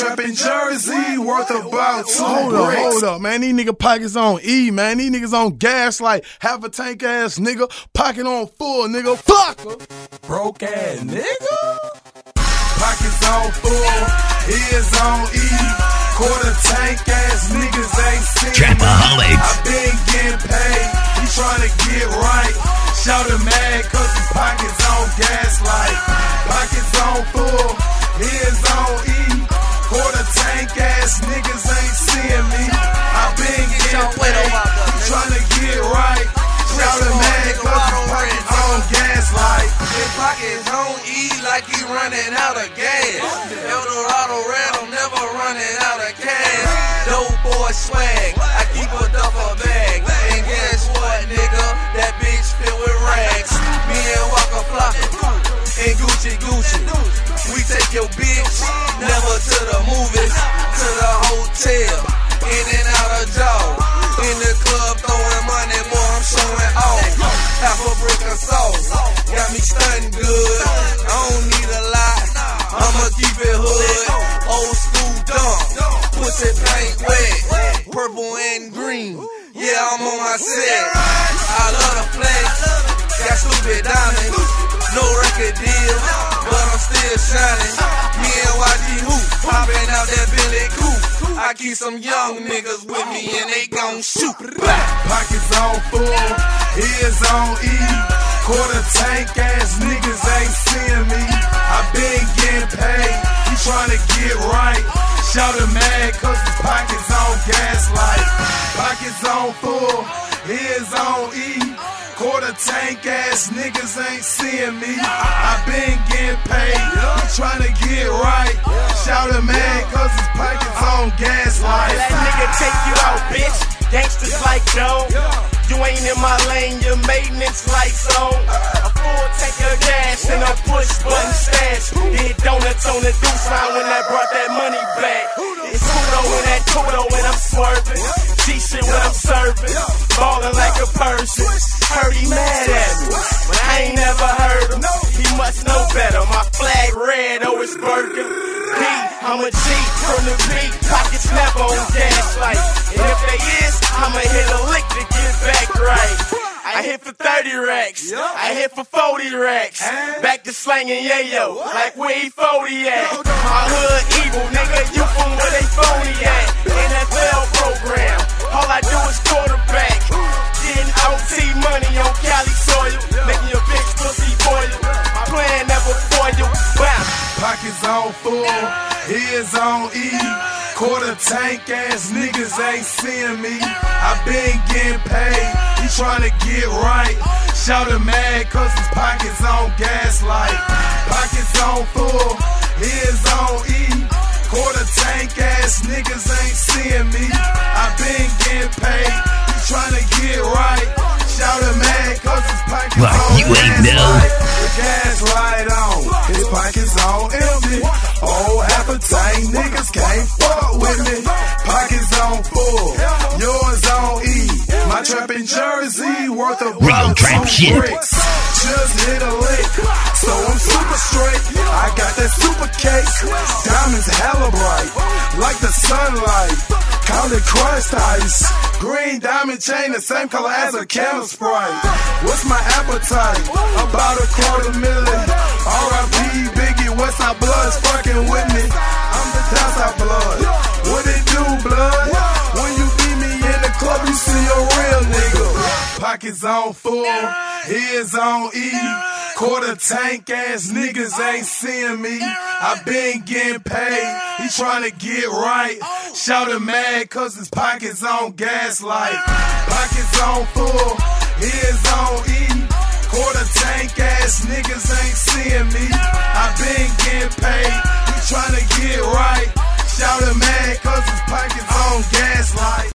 trapping Jersey worth about two Hold up, bricks. hold up, man. These nigga pockets on E, man. These niggas on gas like half a tank ass nigga. Pocket on full, nigga. Fucker. Broke ass nigga. Pockets on full, ears on E. Quarter tank ass niggas ain't seen Trapaholics. I been getting paid, he tryna get right. Shout him mad cause his pockets on gaslight. Pockets like he running out of gas. Eldorado red, I'm never running out of cash. Dope boy swag, I keep a duffel bag. And guess what, nigga? That bitch filled with rags. Me and Waka Flocka and Gucci Gucci. We take your bitch, never to the movies, to the hotel, in and out of jaw. In the club throwing money, boy, I'm showing off. Half a brick of sauce, got me stunting good. I'ma keep it hood. Old school dump, pussy paint wet, purple and green. Yeah, I'm on my set. I love the flex, got stupid diamonds, no record deal, but I'm still shining. Me and YG Hoop, popping out that Billy Coop. I keep some young niggas with me and they gon' shoot. Pockets on full, ears on E. Quarter tank ass niggas ain't seeing me. I been getting paid, he tryna get right. Shout him mad cause his pockets on gaslight. Pockets on full, ears on E. Quarter tank ass niggas ain't seeing me. I been getting paid, he tryna get right. Shout him mad cause his pockets on gaslight. That nigga take you out, bitch. Gangsters like Joe. You ain't in my lane, your maintenance lights on. A full tank of gas and a push button stash. Hit donuts on the deuce line when I brought that money back. It's Kudo in that Kudo and I'm swerving. G-shit when I'm serving. Ballin' like a person. Heard he mad at me, but I ain't never heard him. Must know better. My flag red, oh it's Birkin. P, I'm a G from the beat. Pockets never on gaslight. And if they is, I'ma hit a lick to get back right. I hit for 30 racks. I hit for 40 racks. Back to slanging yayo, like where he 40 at. My hood evil, nigga, you from where they phony at. NFL never foil, bam. Pockets on full, ears on E. Quarter tank ass niggas ain't seeing me. I been getting paid, he tryna get right. Shout him mad cause his pockets on gaslight. Pockets on full, ears on E. Quarter tank ass niggas ain't seeing me. I been getting paid, he tryna get right. Shout him mad cause his pockets Well, on you ain't know. gaslight. The gaslight full, yours on E. My trap in Jersey worth about Real trap shit. Just hit a lick, so I'm super straight. I got that super cake, diamonds hella bright, like the sunlight. Call it crushed ice. Green diamond chain, the same color as a camel sprite. What's my appetite? About a quarter million. R.I.P. Biggie, Westside Blood's fucking with me. I'm the downside blood. Oh. Oh. pockets on full, heads on E. Oh. Quarter tank ass niggas ain't seeing me. I been getting paid. He trying to get right. Shouting mad cause his pockets on gaslight. Pockets on full, heads on E. Quarter tank ass niggas ain't seeing me.